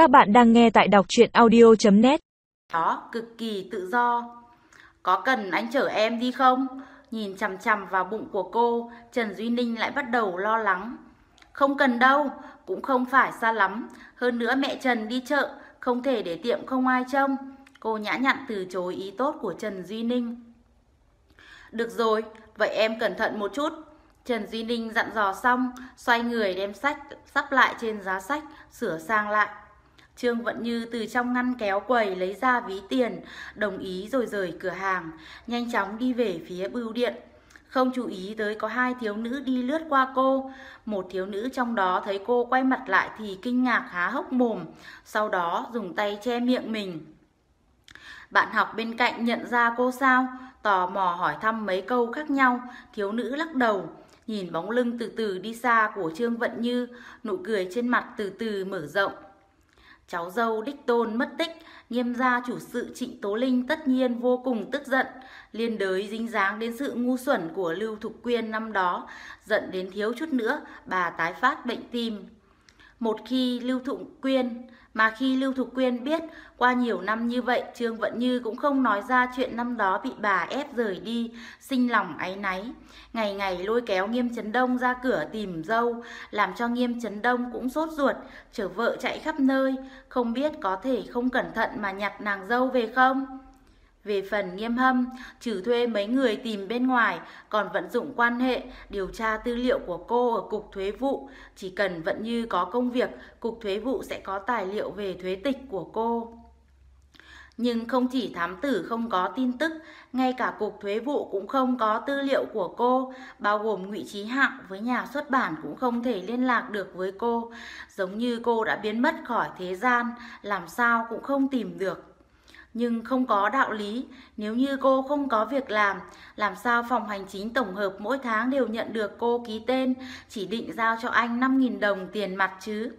Các bạn đang nghe tại đọc chuyện audio.net Đó, cực kỳ tự do. Có cần anh chở em đi không? Nhìn chằm chằm vào bụng của cô, Trần Duy Ninh lại bắt đầu lo lắng. Không cần đâu, cũng không phải xa lắm. Hơn nữa mẹ Trần đi chợ, không thể để tiệm không ai trông. Cô nhã nhặn từ chối ý tốt của Trần Duy Ninh. Được rồi, vậy em cẩn thận một chút. Trần Duy Ninh dặn dò xong, xoay người đem sách sắp lại trên giá sách, sửa sang lại. Trương Vận Như từ trong ngăn kéo quầy lấy ra ví tiền, đồng ý rồi rời cửa hàng, nhanh chóng đi về phía bưu điện. Không chú ý tới có hai thiếu nữ đi lướt qua cô. Một thiếu nữ trong đó thấy cô quay mặt lại thì kinh ngạc há hốc mồm, sau đó dùng tay che miệng mình. Bạn học bên cạnh nhận ra cô sao, tò mò hỏi thăm mấy câu khác nhau, thiếu nữ lắc đầu. Nhìn bóng lưng từ từ đi xa của Trương Vận Như, nụ cười trên mặt từ từ mở rộng. Cháu dâu đích tôn mất tích, nghiêm gia chủ sự Trịnh Tố Linh tất nhiên vô cùng tức giận, liên đới dính dáng đến sự ngu xuẩn của Lưu Thục Quyên năm đó, giận đến thiếu chút nữa bà tái phát bệnh tim. Một khi Lưu Thục Quyên mà khi Lưu Thục Quyên biết qua nhiều năm như vậy Trương Vận Như cũng không nói ra chuyện năm đó bị bà ép rời đi, sinh lòng áy náy. Ngày ngày lôi kéo Nghiêm Trấn Đông ra cửa tìm dâu, làm cho Nghiêm Trấn Đông cũng sốt ruột, chở vợ chạy khắp nơi, không biết có thể không cẩn thận mà nhặt nàng dâu về không? Về phần nghiêm hâm, trừ thuê mấy người tìm bên ngoài, còn vận dụng quan hệ, điều tra tư liệu của cô ở Cục Thuế vụ. Chỉ cần vẫn như có công việc, Cục Thuế vụ sẽ có tài liệu về thuế tịch của cô. Nhưng không chỉ thám tử không có tin tức, ngay cả Cục Thuế vụ cũng không có tư liệu của cô, bao gồm ngụy Trí Hạng với nhà xuất bản cũng không thể liên lạc được với cô. Giống như cô đã biến mất khỏi thế gian, làm sao cũng không tìm được nhưng không có đạo lý. Nếu như cô không có việc làm, làm sao phòng hành chính tổng hợp mỗi tháng đều nhận được cô ký tên, chỉ định giao cho anh 5.000 đồng tiền mặt chứ?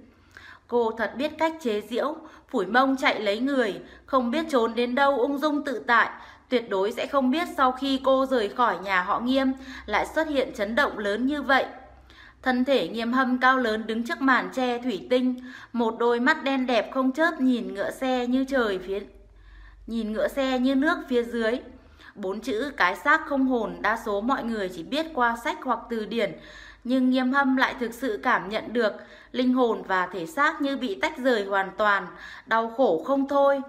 Cô thật biết cách chế giễu, phủi mông chạy lấy người, không biết trốn đến đâu ung dung tự tại, tuyệt đối sẽ không biết sau khi cô rời khỏi nhà họ nghiêm lại xuất hiện chấn động lớn như vậy. Thân thể nghiêm hâm cao lớn đứng trước màn tre thủy tinh, một đôi mắt đen đẹp không chớp nhìn ngựa xe như trời phía nhìn ngựa xe như nước phía dưới. Bốn chữ cái xác không hồn đa số mọi người chỉ biết qua sách hoặc từ điển, nhưng nghiêm hâm lại thực sự cảm nhận được linh hồn và thể xác như bị tách rời hoàn toàn, đau khổ không thôi.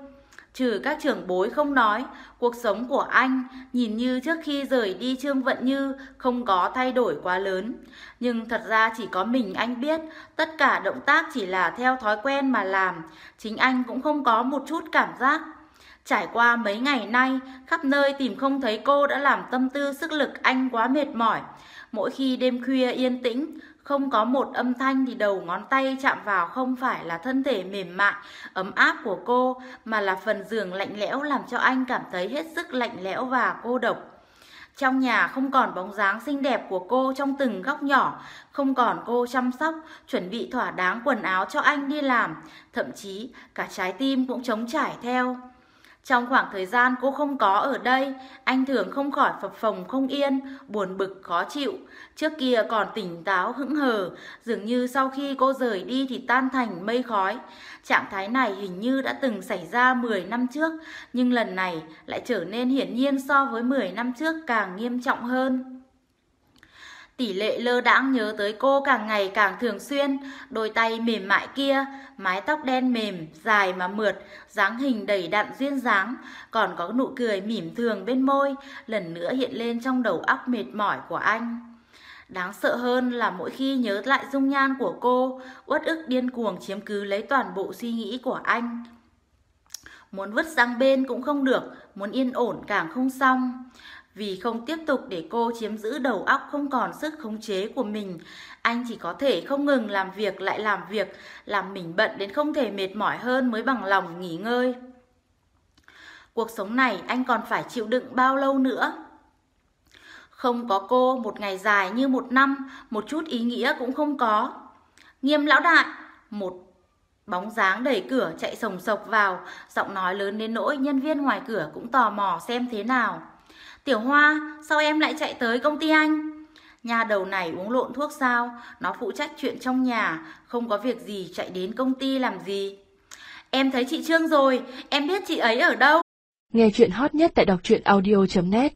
Trừ các trưởng bối không nói, cuộc sống của anh nhìn như trước khi rời đi Trương Vận Như không có thay đổi quá lớn. Nhưng thật ra chỉ có mình anh biết, tất cả động tác chỉ là theo thói quen mà làm, chính anh cũng không có một chút cảm giác. Trải qua mấy ngày nay, khắp nơi tìm không thấy cô đã làm tâm tư sức lực anh quá mệt mỏi. Mỗi khi đêm khuya yên tĩnh, không có một âm thanh thì đầu ngón tay chạm vào không phải là thân thể mềm mại, ấm áp của cô, mà là phần giường lạnh lẽo làm cho anh cảm thấy hết sức lạnh lẽo và cô độc. Trong nhà không còn bóng dáng xinh đẹp của cô trong từng góc nhỏ, không còn cô chăm sóc, chuẩn bị thỏa đáng quần áo cho anh đi làm, thậm chí cả trái tim cũng trống trải theo. Trong khoảng thời gian cô không có ở đây, anh thường không khỏi phập phồng không yên, buồn bực khó chịu. Trước kia còn tỉnh táo hững hờ, dường như sau khi cô rời đi thì tan thành mây khói. Trạng thái này hình như đã từng xảy ra 10 năm trước, nhưng lần này lại trở nên hiển nhiên so với 10 năm trước càng nghiêm trọng hơn. Tỷ lệ lơ đãng nhớ tới cô càng ngày càng thường xuyên, đôi tay mềm mại kia, mái tóc đen mềm, dài mà mượt, dáng hình đầy đặn duyên dáng, còn có nụ cười mỉm thường bên môi, lần nữa hiện lên trong đầu óc mệt mỏi của anh. Đáng sợ hơn là mỗi khi nhớ lại dung nhan của cô, uất ức điên cuồng chiếm cứ lấy toàn bộ suy nghĩ của anh. Muốn vứt sang bên cũng không được, muốn yên ổn càng không xong. Vì không tiếp tục để cô chiếm giữ đầu óc không còn sức khống chế của mình, anh chỉ có thể không ngừng làm việc lại làm việc, làm mình bận đến không thể mệt mỏi hơn mới bằng lòng nghỉ ngơi. Cuộc sống này anh còn phải chịu đựng bao lâu nữa? Không có cô một ngày dài như một năm, một chút ý nghĩa cũng không có. Nghiêm lão đại, một bóng dáng đẩy cửa chạy sồng sộc vào, giọng nói lớn đến nỗi nhân viên ngoài cửa cũng tò mò xem thế nào. Tiểu Hoa, sao em lại chạy tới công ty anh? Nhà đầu này uống lộn thuốc sao? Nó phụ trách chuyện trong nhà, không có việc gì chạy đến công ty làm gì? Em thấy chị Trương rồi, em biết chị ấy ở đâu. Nghe chuyện hot nhất tại đọc truyện audio.net